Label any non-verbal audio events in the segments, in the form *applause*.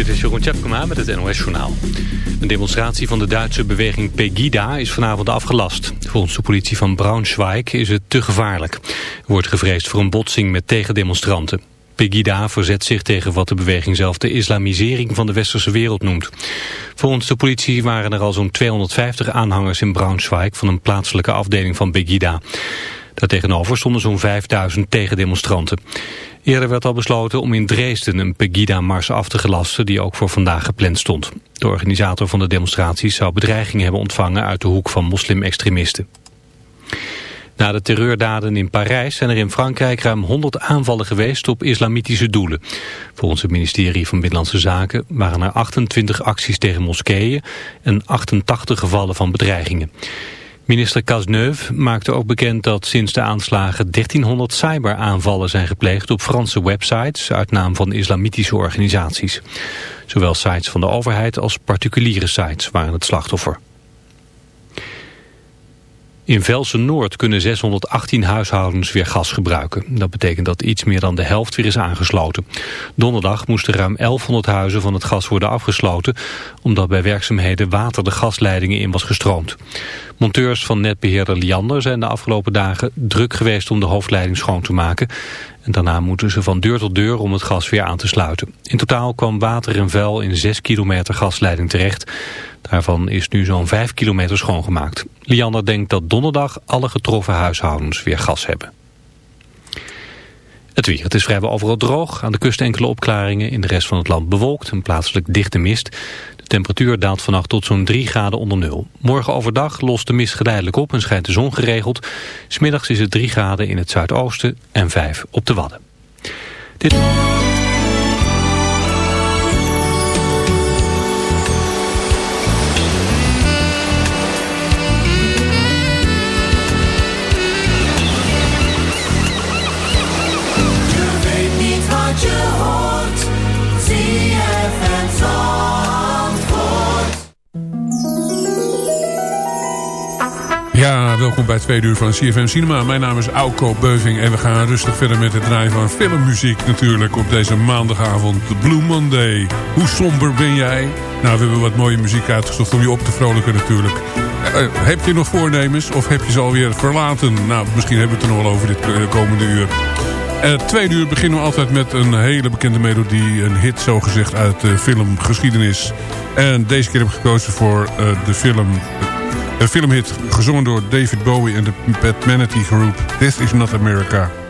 Dit is Jeroen Tjepkema met het NOS Journaal. Een demonstratie van de Duitse beweging Pegida is vanavond afgelast. Volgens de politie van Braunschweig is het te gevaarlijk. Er wordt gevreesd voor een botsing met tegendemonstranten. Pegida verzet zich tegen wat de beweging zelf de islamisering van de westerse wereld noemt. Volgens de politie waren er al zo'n 250 aanhangers in Braunschweig van een plaatselijke afdeling van Pegida. Daartegenover stonden zo'n 5000 tegendemonstranten. Eerder werd al besloten om in Dresden een Pegida-mars af te gelasten die ook voor vandaag gepland stond. De organisator van de demonstraties zou bedreigingen hebben ontvangen uit de hoek van moslim-extremisten. Na de terreurdaden in Parijs zijn er in Frankrijk ruim 100 aanvallen geweest op islamitische doelen. Volgens het ministerie van Binnenlandse Zaken waren er 28 acties tegen moskeeën en 88 gevallen van bedreigingen. Minister Cazeneuve maakte ook bekend dat sinds de aanslagen 1300 cyberaanvallen zijn gepleegd op Franse websites uit naam van islamitische organisaties. Zowel sites van de overheid als particuliere sites waren het slachtoffer. In Velsen-Noord kunnen 618 huishoudens weer gas gebruiken. Dat betekent dat iets meer dan de helft weer is aangesloten. Donderdag moesten ruim 1100 huizen van het gas worden afgesloten... omdat bij werkzaamheden water de gasleidingen in was gestroomd. Monteurs van netbeheerder Liander zijn de afgelopen dagen druk geweest om de hoofdleiding schoon te maken. En daarna moeten ze van deur tot deur om het gas weer aan te sluiten. In totaal kwam water en vuil in 6 kilometer gasleiding terecht. Daarvan is nu zo'n 5 kilometer schoongemaakt. Liander denkt dat donderdag alle getroffen huishoudens weer gas hebben. Het weer. Het is vrijwel overal droog. Aan de kust enkele opklaringen. In de rest van het land bewolkt en plaatselijk dichte mist temperatuur daalt vannacht tot zo'n 3 graden onder nul. Morgen overdag lost de mist geleidelijk op en schijnt de zon geregeld. Smiddags is het 3 graden in het zuidoosten en 5 op de Wadden. Dit... welkom bij het tweede uur van CFM Cinema. Mijn naam is Auko Beuving en we gaan rustig verder met het draaien van filmmuziek natuurlijk op deze maandagavond, de Blue Monday. Hoe somber ben jij? Nou, we hebben wat mooie muziek uitgezocht om je op te vrolijken natuurlijk. Uh, heb je nog voornemens of heb je ze alweer verlaten? Nou, misschien hebben we het er nog wel over dit uh, komende uur. Tweede uur beginnen we altijd met een hele bekende melodie. Een hit zogezegd uit de filmgeschiedenis. En deze keer heb ik gekozen voor de film een filmhit gezongen door David Bowie en de Bad Manatee Group. This is not America.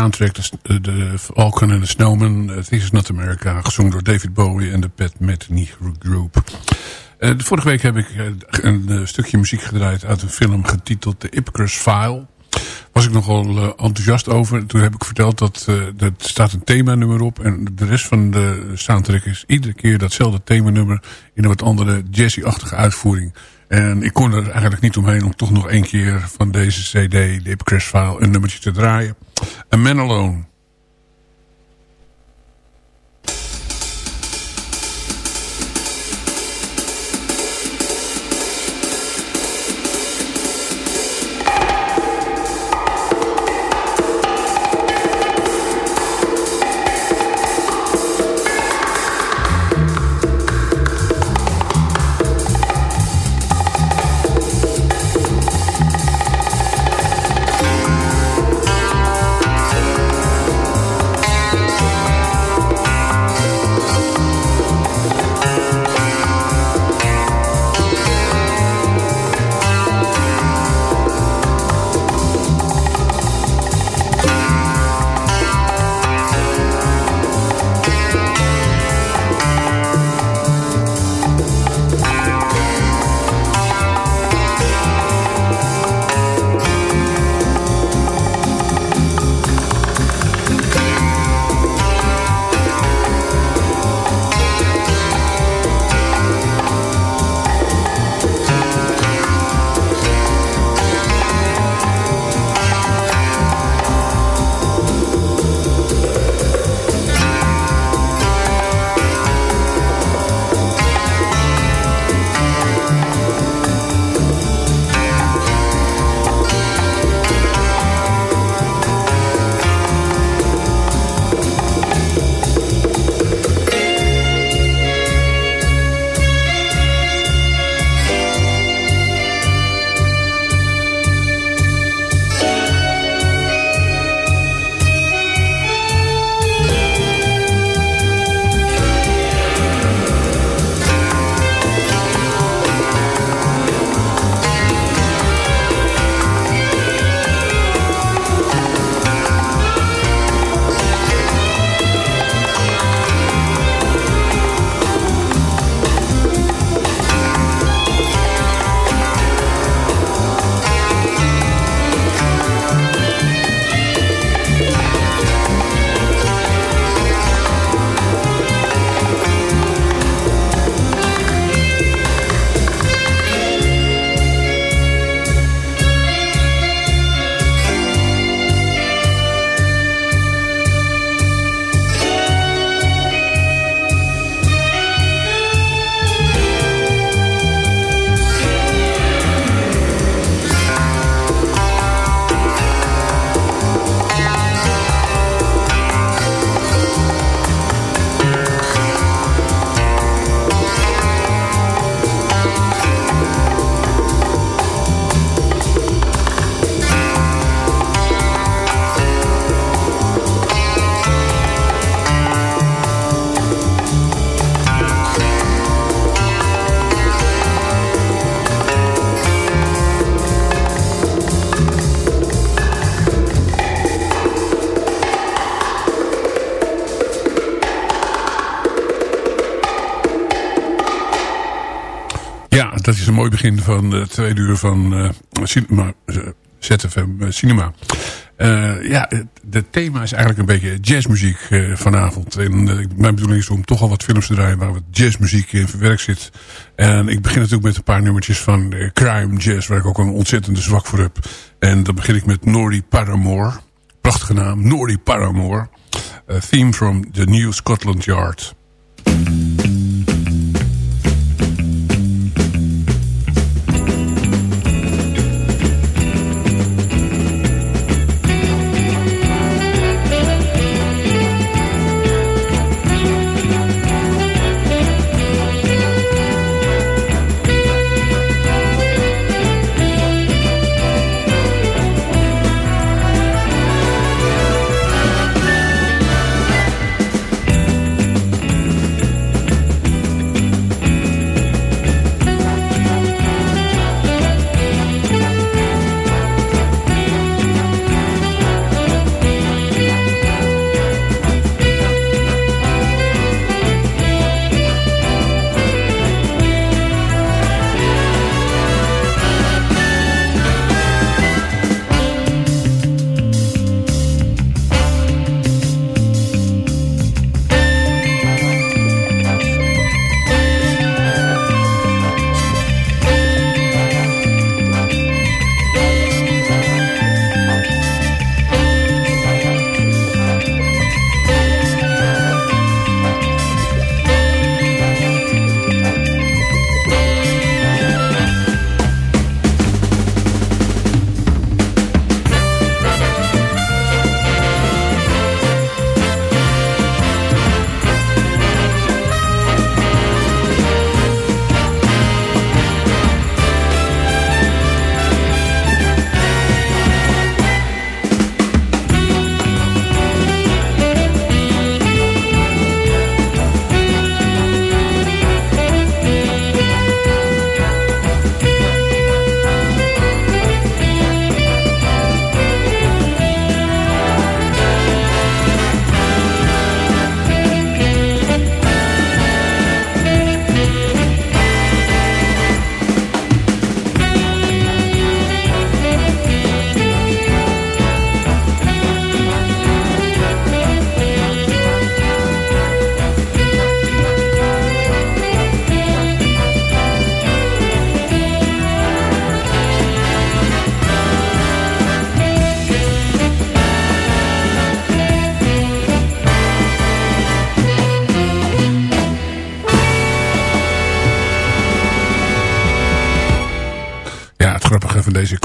Soundtrack, de, de Falcon and the Snowman, This is Not America, gezongen door David Bowie en de Pat Metheny Group. Uh, vorige week heb ik een stukje muziek gedraaid uit een film getiteld The Ipcress File was ik nogal enthousiast over. Toen heb ik verteld dat uh, er staat een themanummer op. En de rest van de soundtrack is iedere keer datzelfde themanummer... in een wat andere jazzy-achtige uitvoering. En ik kon er eigenlijk niet omheen om toch nog één keer van deze cd... de Crash File, een nummertje te draaien. Menalone. Mooi begin van de tweede uur van uh, cinema, uh, ZFM uh, Cinema. ja, het thema is eigenlijk een beetje jazzmuziek vanavond. En mijn bedoeling is om toch al wat films te draaien waar wat jazzmuziek in verwerkt zit. En ik begin natuurlijk met een paar nummertjes van crime jazz, waar ik ook een ontzettende zwak voor heb. En dan begin ik met Nordy Paramore. Prachtige naam, Nordy Paramore. theme from the New Scotland Yard.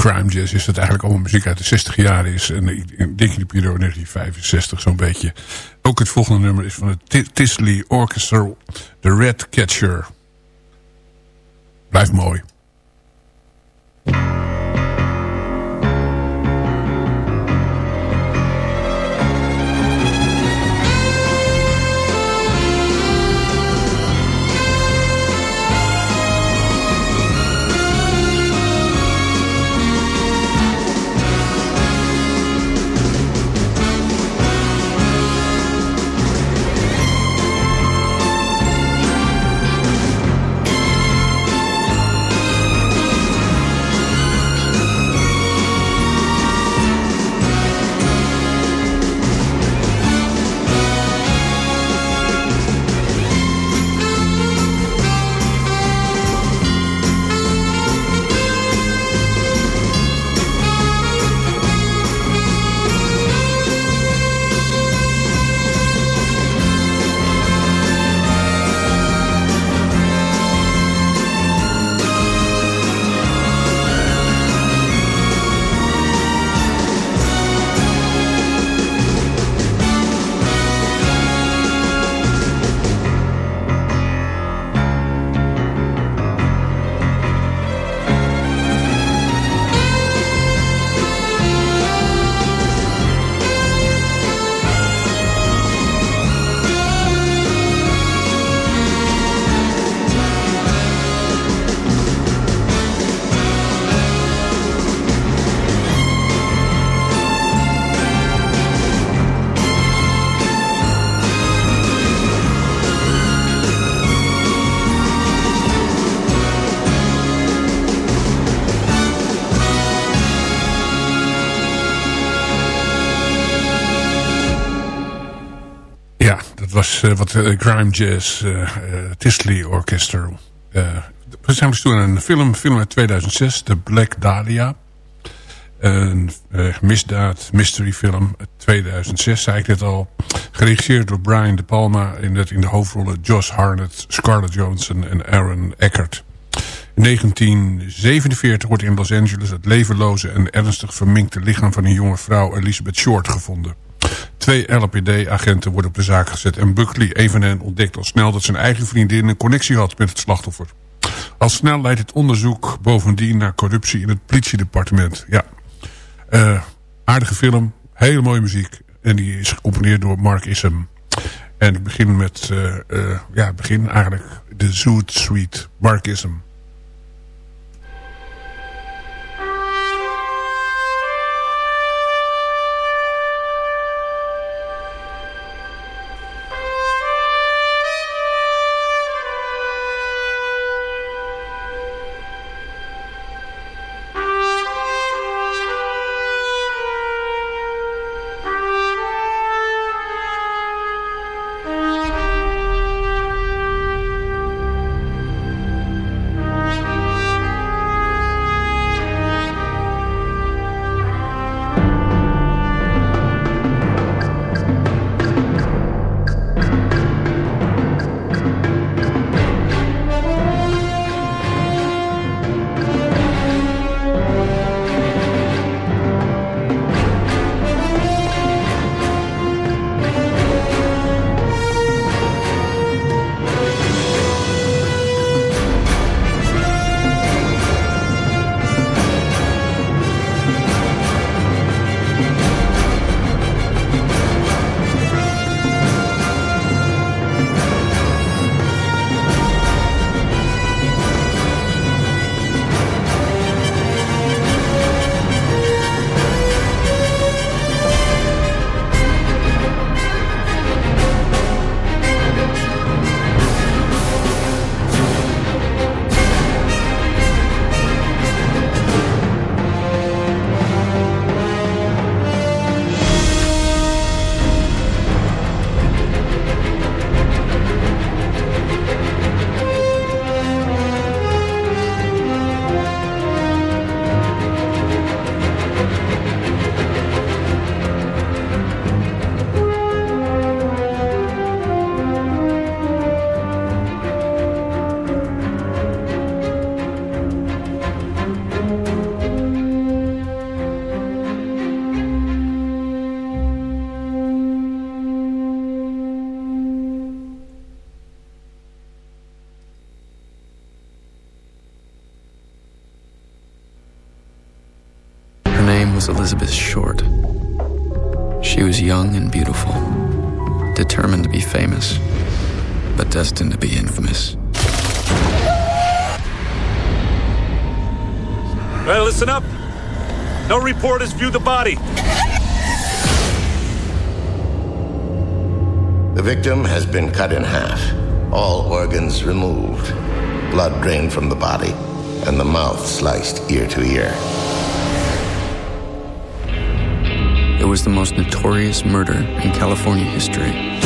Crime jazz is dat eigenlijk allemaal muziek uit de 60 jaar is. En ik denk in de periode 1965 zo'n beetje. Ook het volgende nummer is van het Tisley Orchestra, The Red Catcher. Blijft mooi. Wat uh, grime jazz, uh, Tisley Orchestra. we zijn dus toen een film, film uit 2006, The Black Dahlia. Een misdaad, mystery film, 2006 zei ik dit al. Geregisseerd door Brian De Palma in, het, in de hoofdrollen Josh Harnett, Scarlett Johansson en Aaron Eckert. In 1947 wordt in Los Angeles het levenloze en ernstig verminkte lichaam van een jonge vrouw Elizabeth Short gevonden. Twee LPD-agenten worden op de zaak gezet en Buckley, hen, ontdekt al snel dat zijn eigen vriendin een connectie had met het slachtoffer. Al snel leidt het onderzoek bovendien naar corruptie in het politiedepartement. Ja, uh, aardige film, hele mooie muziek en die is gecomponeerd door Mark Issam. En ik begin met, uh, ja, begin eigenlijk de Zoot Suite, Mark Issam. Was Elizabeth Short. She was young and beautiful, determined to be famous, but destined to be infamous. Well, listen up. No reporters view the body. The victim has been cut in half, all organs removed, blood drained from the body, and the mouth sliced ear to ear. It was the most notorious murder in California history.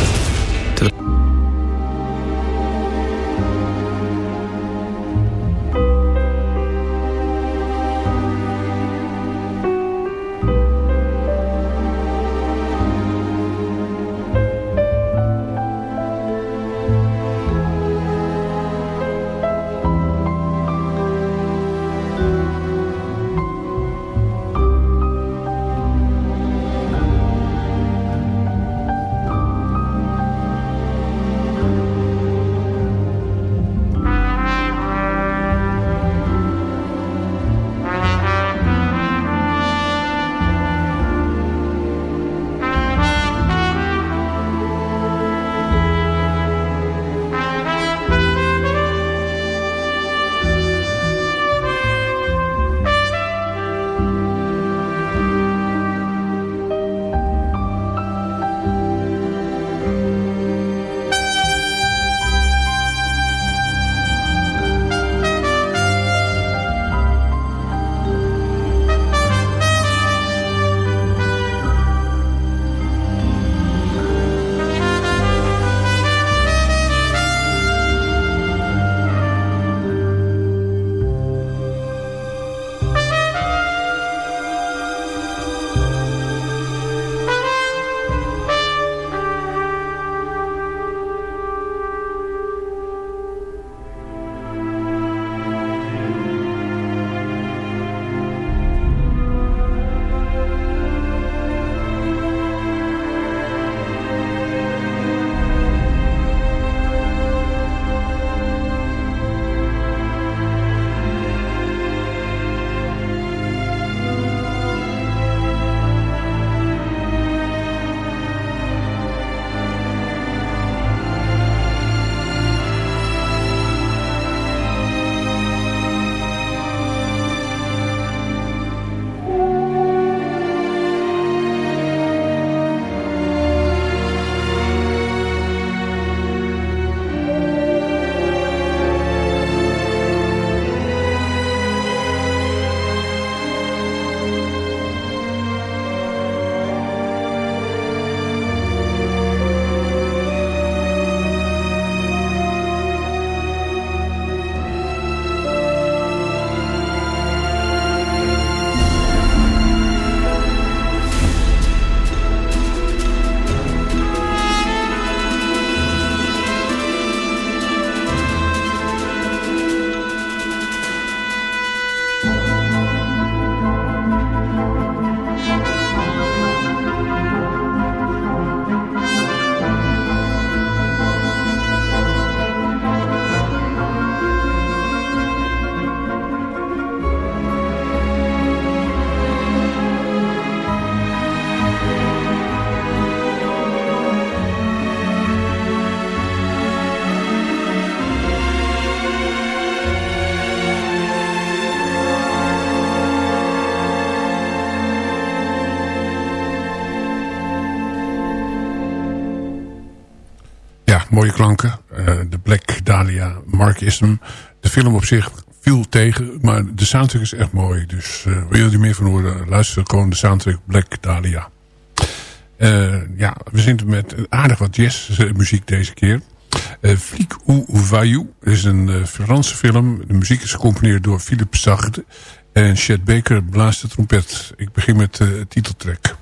Mooie klanken. De Black Dahlia, Markism. De film op zich viel tegen, maar de soundtrack is echt mooi. Dus uh, wil je er meer van horen, luister gewoon de soundtrack Black Dahlia. Uh, ja, we zitten met aardig wat jazzmuziek deze keer. Uh, ou Vaillou is een Franse film. De muziek is gecomponeerd door Philippe Sartre. En Chet Baker blaast de trompet. Ik begin met de titeltrack.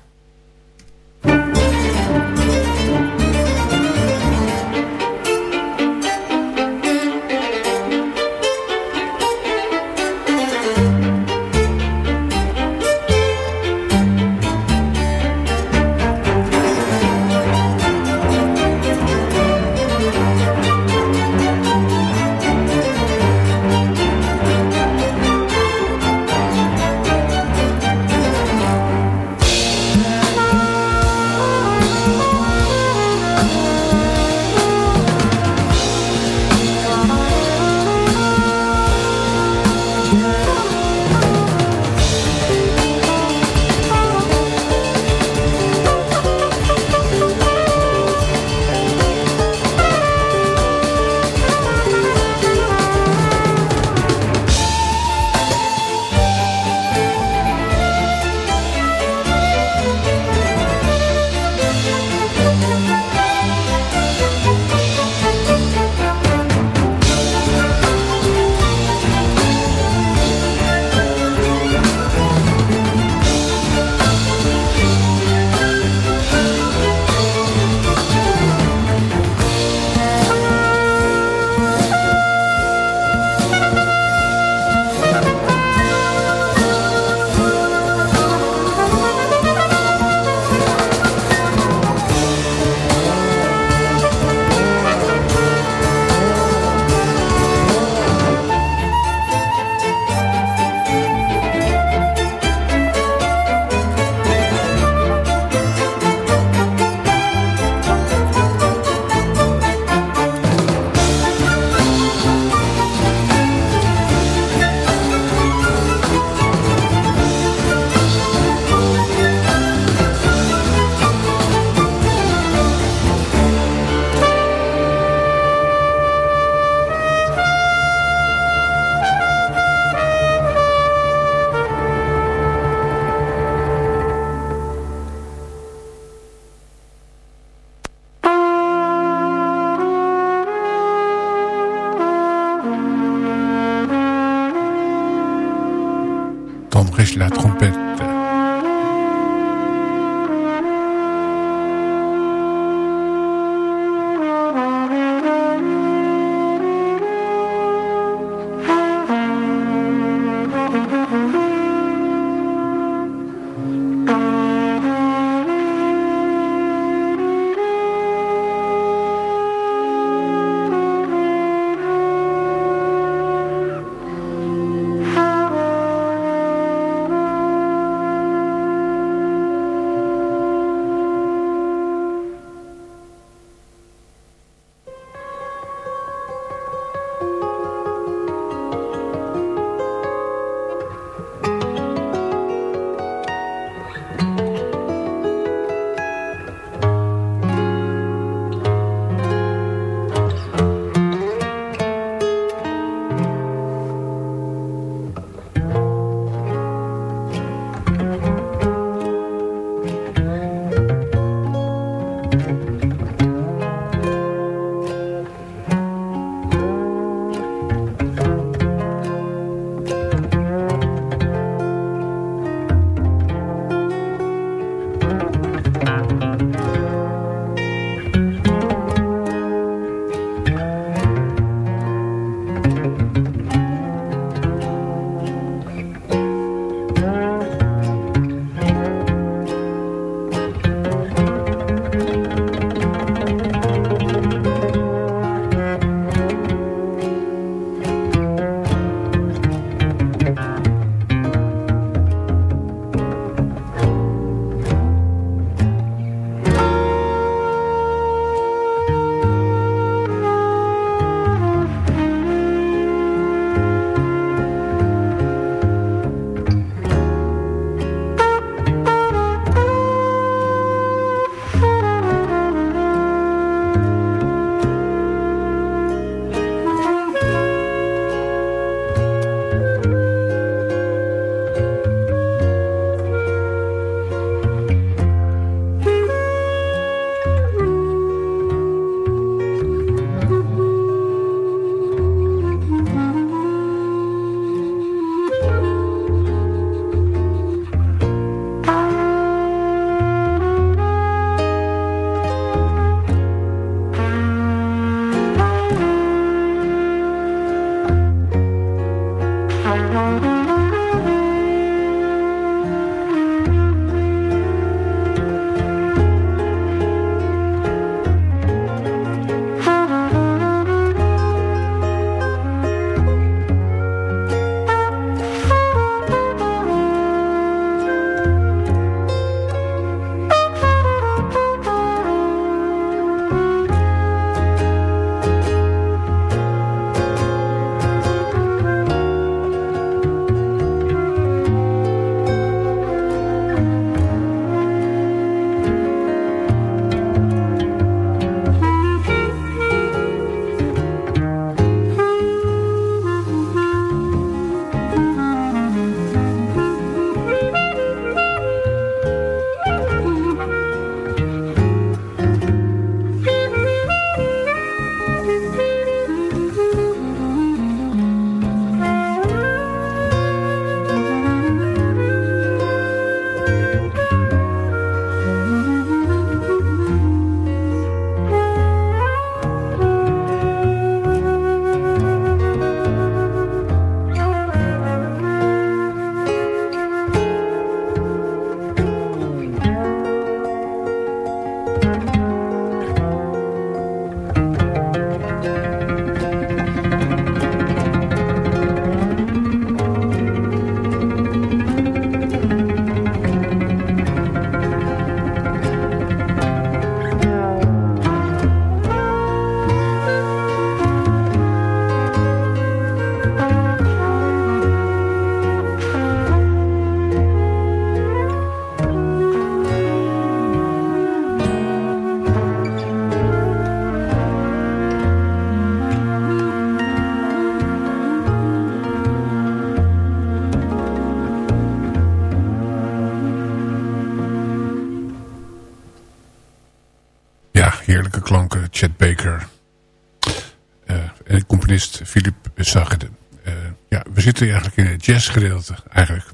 Zitten eigenlijk in het jazzgedeelte eigenlijk.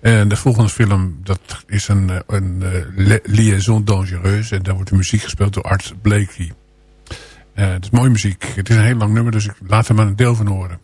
En de volgende film, dat is een, een, een liaison dangereuse. En daar wordt de muziek gespeeld door Art Blakey. Uh, het is mooie muziek. Het is een heel lang nummer, dus ik laat er maar een deel van horen.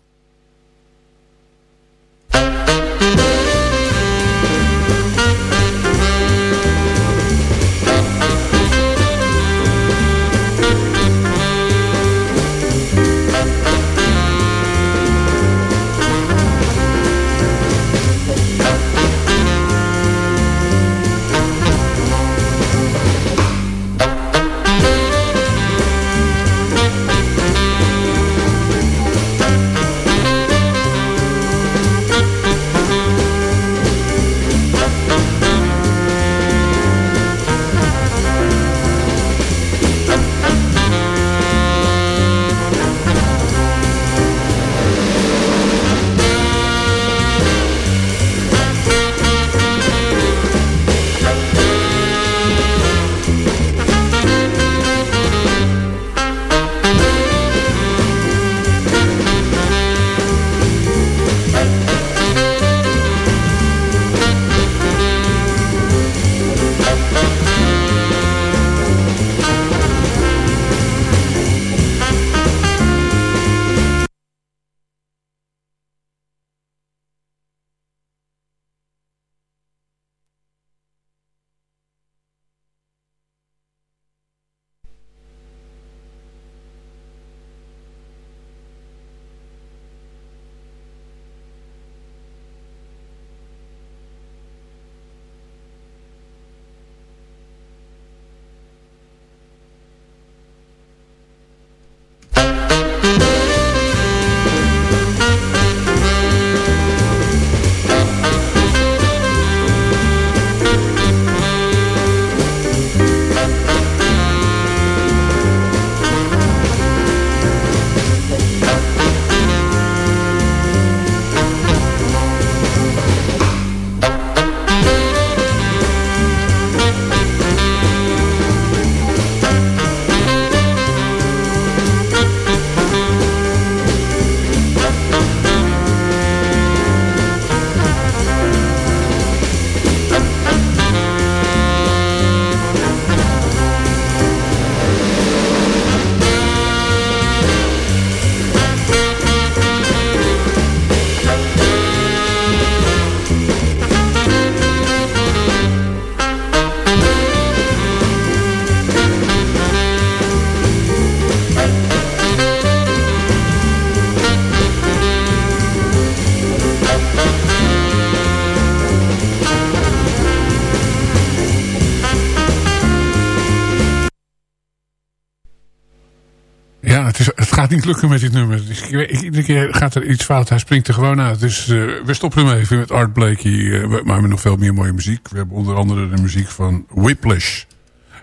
Niet lukken met dit nummer. Dus iedere keer gaat er iets fout. Hij springt er gewoon uit. Dus uh, we stoppen hem even met Art Blakey. Uh, maar we hebben nog veel meer mooie muziek. We hebben onder andere de muziek van Whiplash.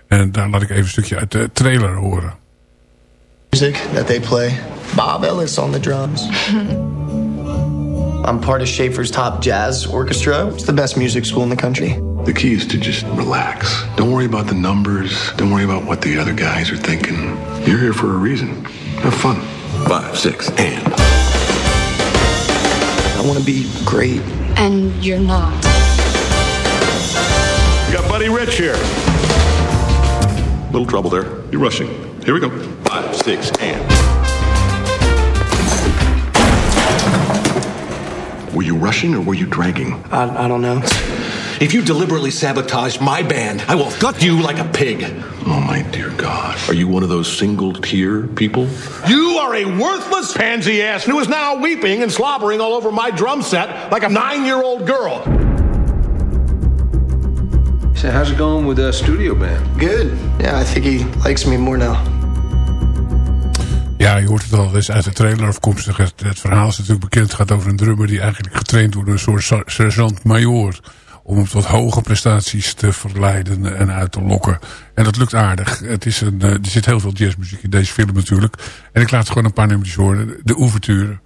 En daar laat ik even een stukje uit de trailer horen. Music that they play. Bob Ellis on the drums. *laughs* I'm part of Schaefer's top jazz orchestra. It's the best music school in the country. The key is to just relax. Don't worry about the numbers. Don't worry about what the other guys are thinking. You're here for a reason. Have fun. Five, six, and. I want to be great. And you're not. We got Buddy Rich here. Little trouble there. You're rushing. Here we go. Five, six, and. Were you rushing or were you dragging? I, I don't know. If you deliberately sabotage my band, I will gut you like a pig. Oh, my dear God. Are you one of those single tier people? You are a worthless pansy ass who is now weeping and slobbering all over my drum set like a nine year old girl. So, how's it going with the studio band? Good. Yeah, I think he likes me more now. Ja, je hoort het al, dat is uit de trailer afkomstig. Het, het verhaal is natuurlijk bekend. Het gaat over een drummer die eigenlijk getraind wordt door een soort sergeant-majoor om hem tot hoge prestaties te verleiden en uit te lokken. En dat lukt aardig. Het is een, uh, er zit heel veel jazzmuziek in deze film natuurlijk. En ik laat gewoon een paar nummertjes horen. De ouverture.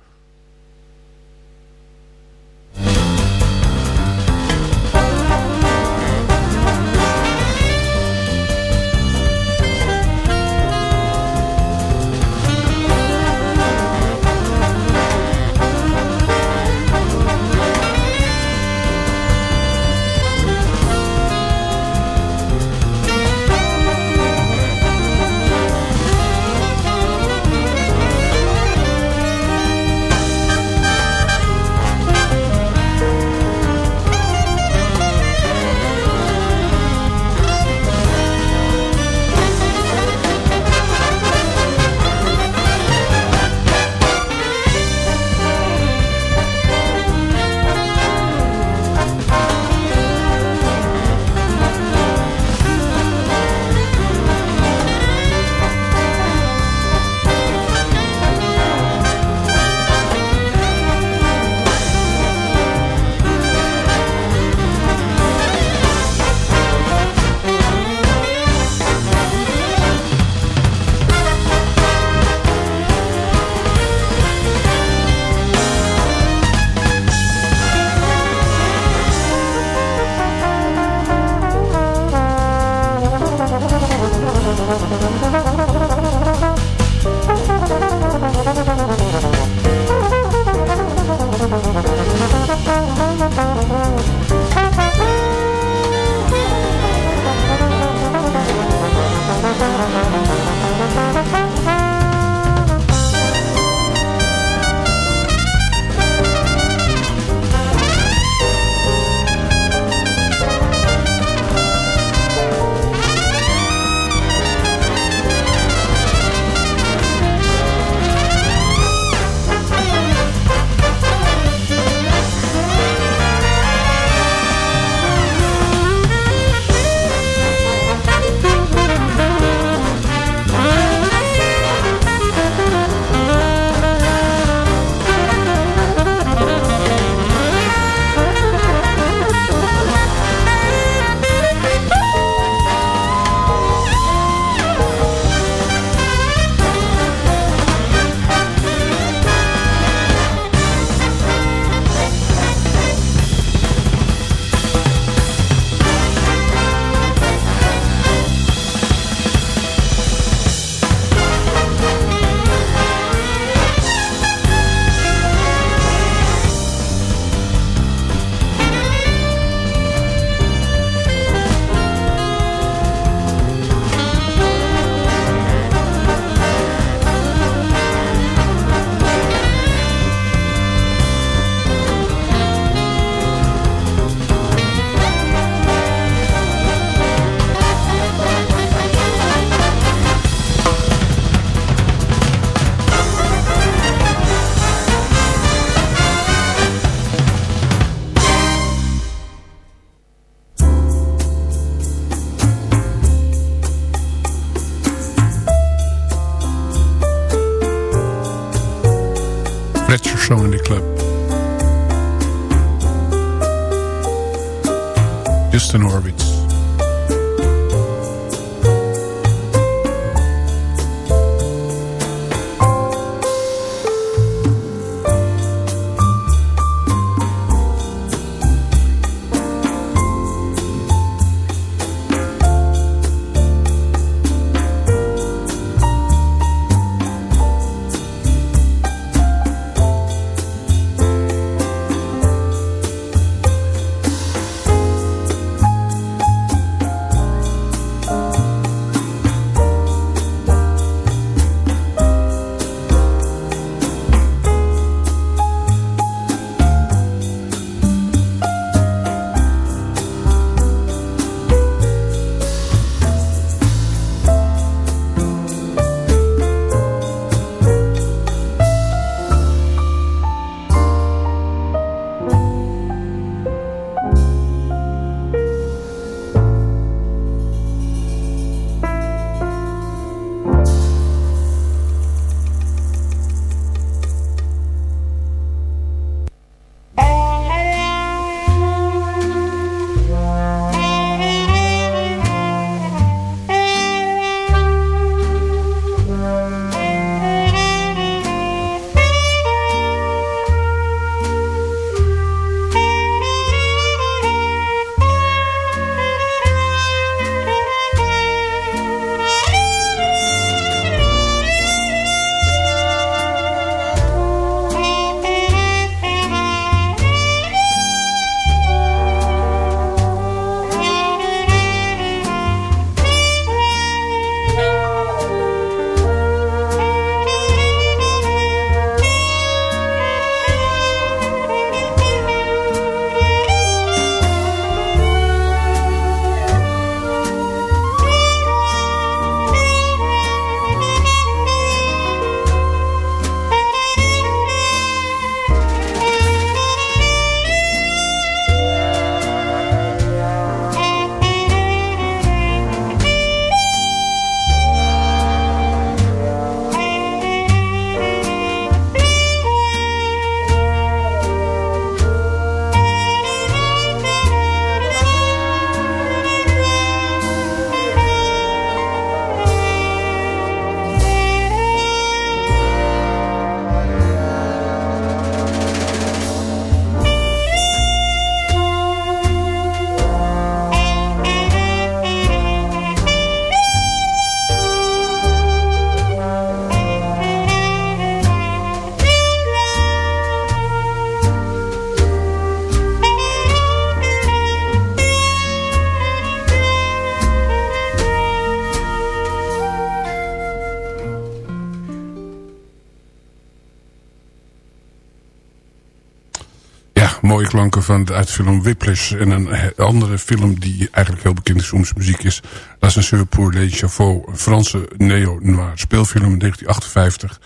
Klanken van de uitfilm Whiplash. En een andere film die eigenlijk heel bekend is om zijn muziek is... L'Ascenseur pour les Chauffeurs. Een Franse neo-noir speelfilm in 1958.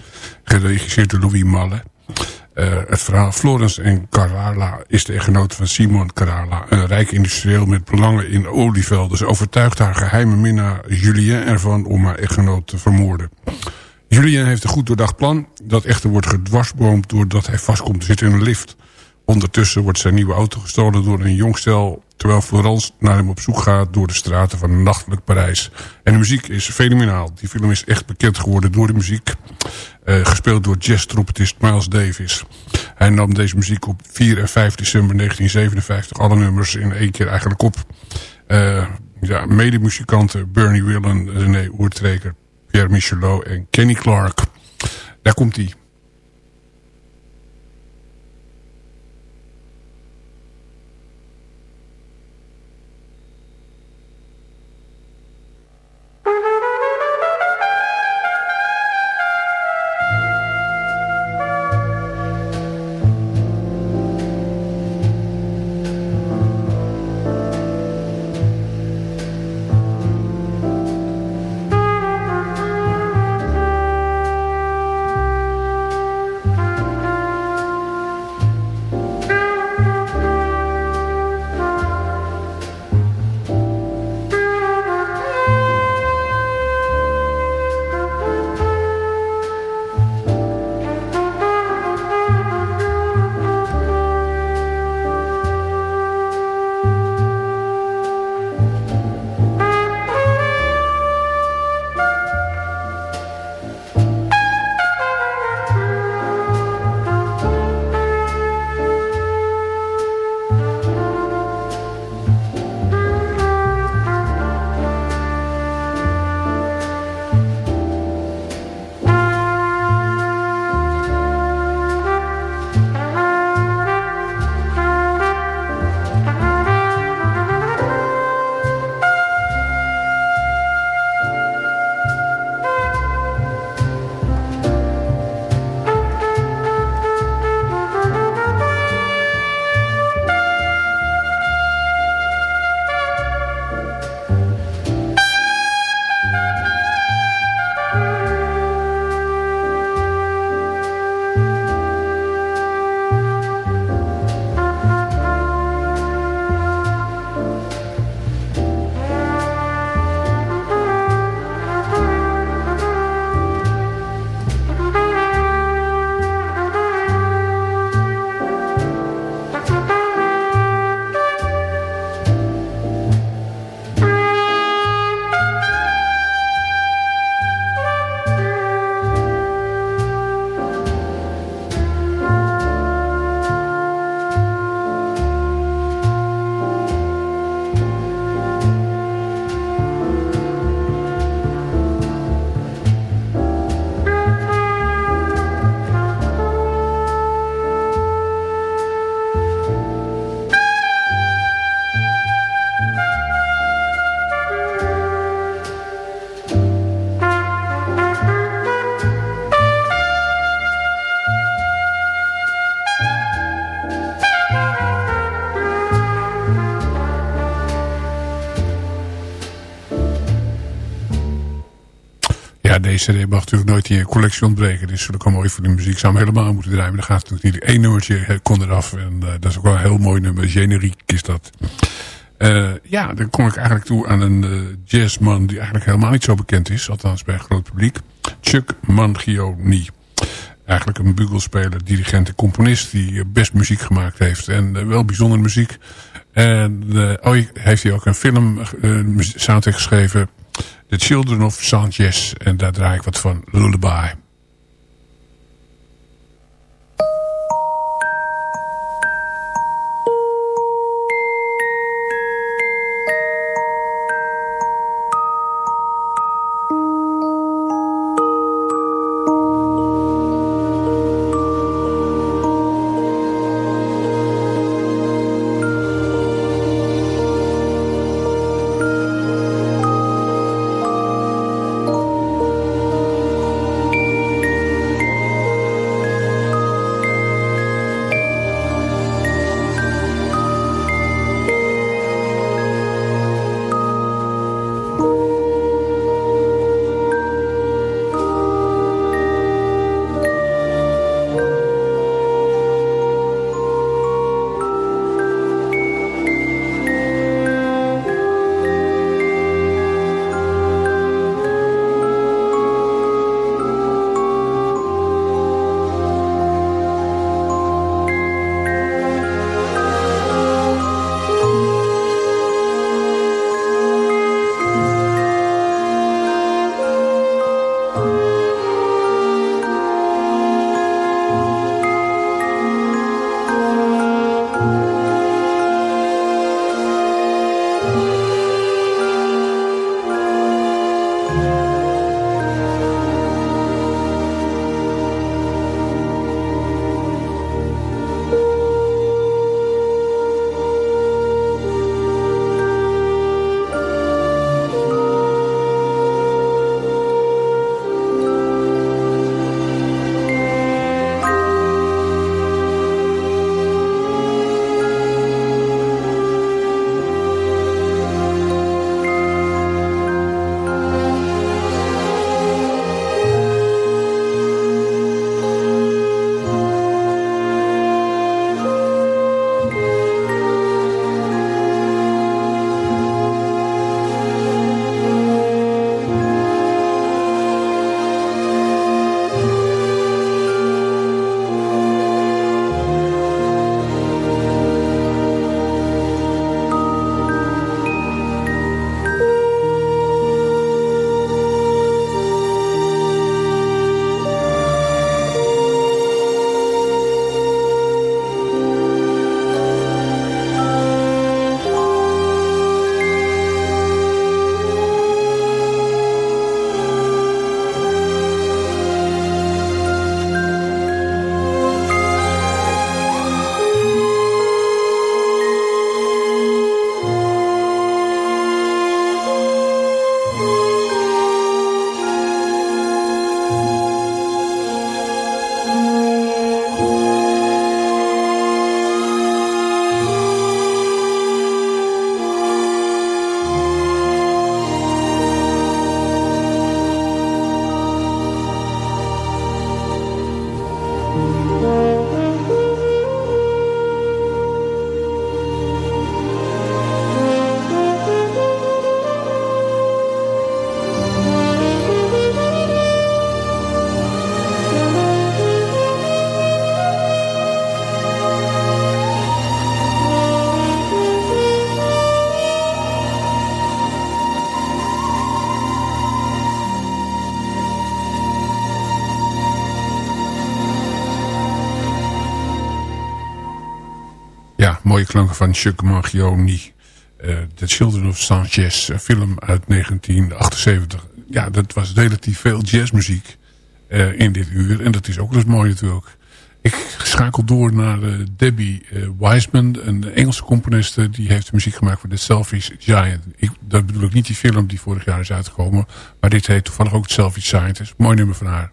Geregisseerd door Louis Malle. Uh, het verhaal Florence en Carrala is de echtgenoot van Simon Carrala. Een rijk industrieel met belangen in olievelden. Ze overtuigt haar geheime minnaar Julien ervan om haar echtgenoot te vermoorden. Julien heeft een goed doordacht plan. Dat echter wordt gedwarsboomd doordat hij vastkomt te zitten in een lift. Ondertussen wordt zijn nieuwe auto gestolen door een jongstel... terwijl Florence naar hem op zoek gaat door de straten van nachtelijk Parijs. En de muziek is fenomenaal. Die film is echt bekend geworden door de muziek. Uh, gespeeld door jazz-trompetist Miles Davis. Hij nam deze muziek op 4 en 5 december 1957... alle nummers in één keer eigenlijk op. Uh, ja, medemuzikanten Bernie Willen, René Oertreker... Pierre Michelot en Kenny Clark. Daar komt hij. Ja, deze mag natuurlijk nooit in je collectie ontbreken. Is natuurlijk al mooi voor de muziek. Zou hem helemaal moeten draaien. Maar dan gaat het natuurlijk niet. Eén nummertje kon eraf. En uh, dat is ook wel een heel mooi nummer. Generiek is dat. Uh, ja, dan kom ik eigenlijk toe aan een uh, jazzman die eigenlijk helemaal niet zo bekend is. Althans bij een groot publiek. Chuck Mangione. Eigenlijk een bugelspeler, dirigent en componist die best muziek gemaakt heeft. En wel bijzondere muziek. En oh, heeft hij ook een film soundtrack geschreven. The Children of Sanchez. En daar draai ik wat van. Lullaby. Mooie klanken van Chuck Mangione. Uh, The Children of Sanchez, een film uit 1978. Ja, dat was relatief veel jazzmuziek uh, in dit uur. En dat is ook wel eens mooi natuurlijk. Ik schakel door naar uh, Debbie Wiseman, een Engelse componiste. Die heeft muziek gemaakt voor The Selfish Giant. Ik, dat bedoel ik niet die film die vorig jaar is uitgekomen. Maar dit heet toevallig ook The Selfish Giant. mooi nummer van haar.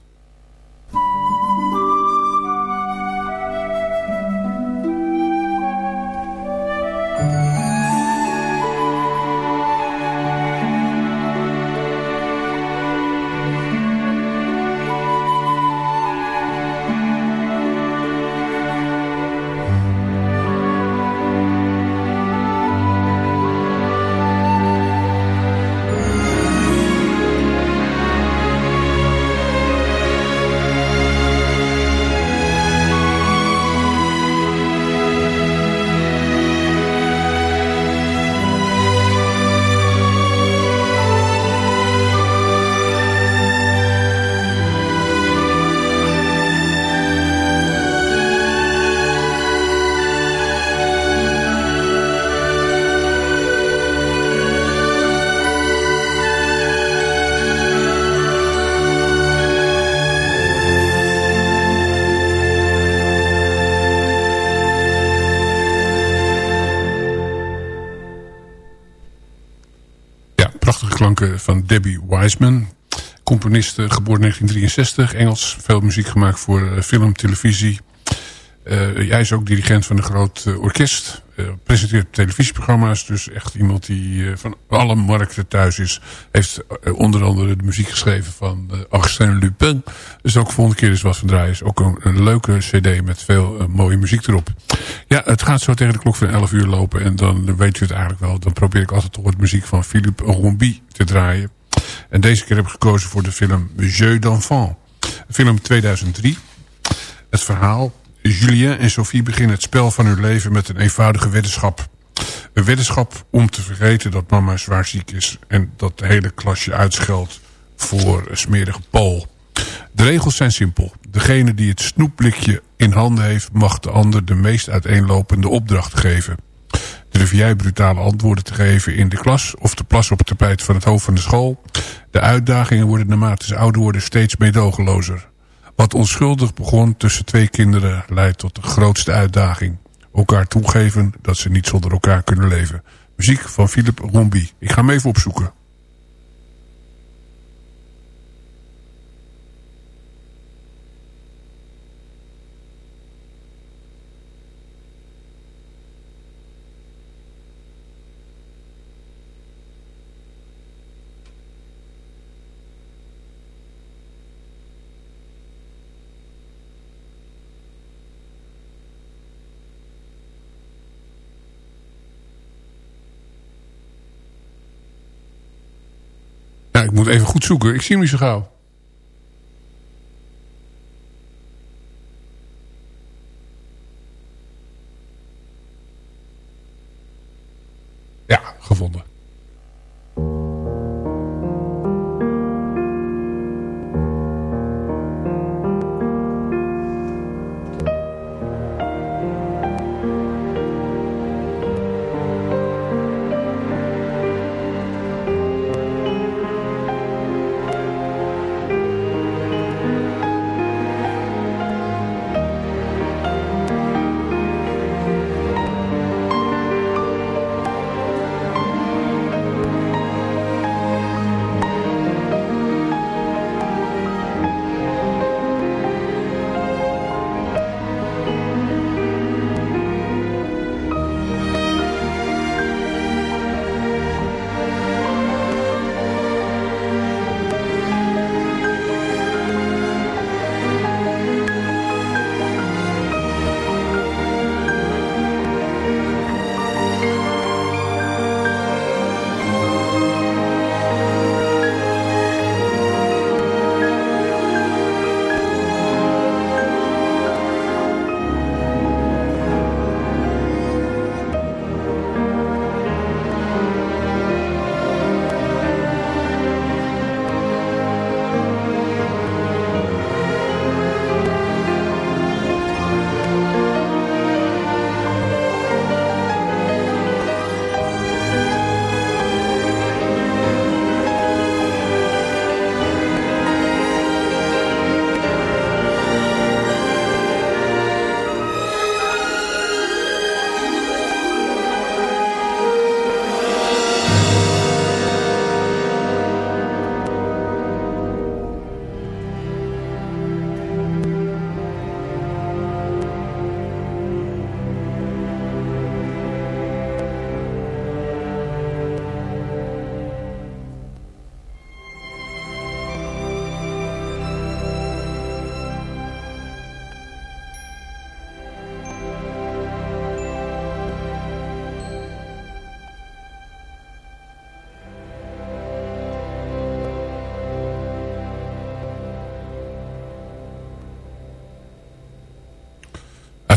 Wiseman. Componiste, geboren 1963. Engels, veel muziek gemaakt voor film, televisie. hij is ook dirigent van een groot orkest. presenteert televisieprogramma's. Dus echt iemand die van alle markten thuis is. Heeft onder andere de muziek geschreven van Arsène Lupin. Dus ook volgende keer eens wat van draaien. Is ook een, leuke cd met veel mooie muziek erop. Ja, het gaat zo tegen de klok van 11 uur lopen. En dan weet u het eigenlijk wel. Dan probeer ik altijd toch wat muziek van Philippe Rombi te draaien. En deze keer heb ik gekozen voor de film Jeu d'enfant. Film 2003. Het verhaal. Julien en Sophie beginnen het spel van hun leven met een eenvoudige weddenschap. Een weddenschap om te vergeten dat mama zwaar ziek is. En dat de hele klasje uitscheldt voor een smerige Paul. De regels zijn simpel. Degene die het snoepblikje in handen heeft... mag de ander de meest uiteenlopende opdracht geven. Durf jij brutale antwoorden te geven in de klas... of te plassen op het tapijt van het hoofd van de school? De uitdagingen worden naarmate ze ouder worden steeds meedogenlozer. Wat onschuldig begon tussen twee kinderen... leidt tot de grootste uitdaging. Elkaar toegeven dat ze niet zonder elkaar kunnen leven. Muziek van Philip Rombi. Ik ga hem even opzoeken. Ik moet even goed zoeken. Ik zie hem niet zo gauw. Ja, gevonden.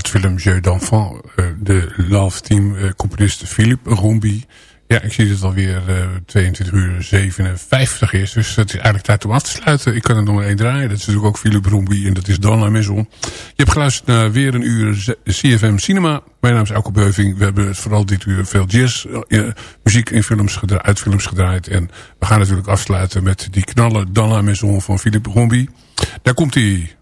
Film Jeu d'enfant. Uh, de Love Team uh, componist Philippe Rombi. Ja, ik zie dat het alweer uh, 22 uur 57 is. Dus het is eigenlijk tijd om af te sluiten. Ik kan er nog maar één draaien. Dat is natuurlijk ook Philippe Rombi en dat is Donna Maison. Je hebt geluisterd naar weer een uur CFM Cinema. Mijn naam is Elke Beuving. We hebben vooral dit uur veel jazz muziek in films uit films gedraaid. En we gaan natuurlijk afsluiten met die knallen Donna Maison van Philippe Rombi. Daar komt hij.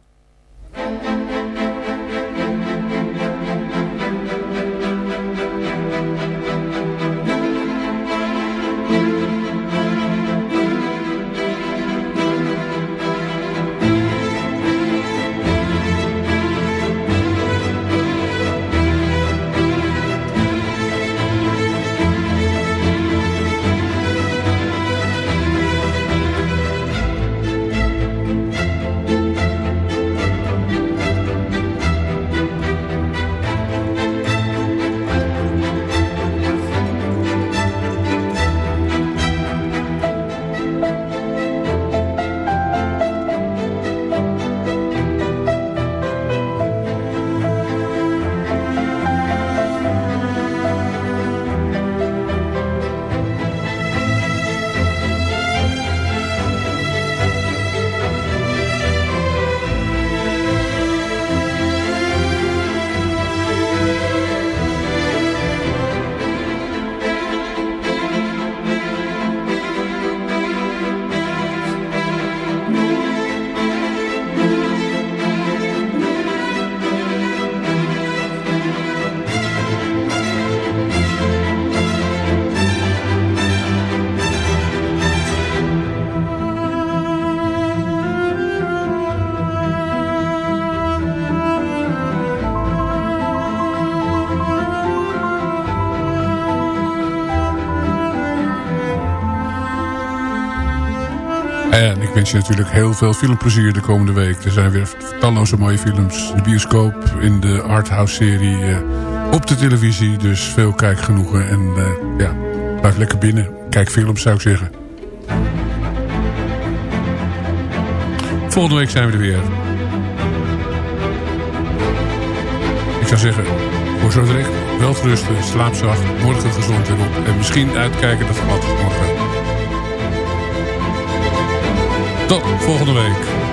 Wens je natuurlijk heel veel filmplezier de komende week. Er zijn weer talloze mooie films. De bioscoop in de Arthouse-serie uh, op de televisie. Dus veel kijkgenoegen. En uh, ja, blijf lekker binnen. Kijk films zou ik zeggen. Volgende week zijn we er weer. Ik zou zeggen, voor zo direct, wel slaap zacht, morgen gezond en op. En misschien uitkijken dat glad is morgen. Tot volgende week.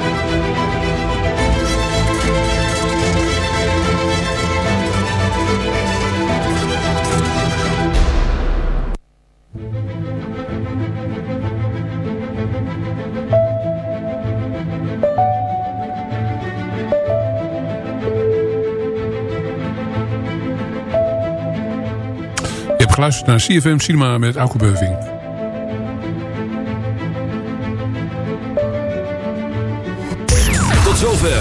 Geluisterd naar CFM Cinema met Auke Beuving.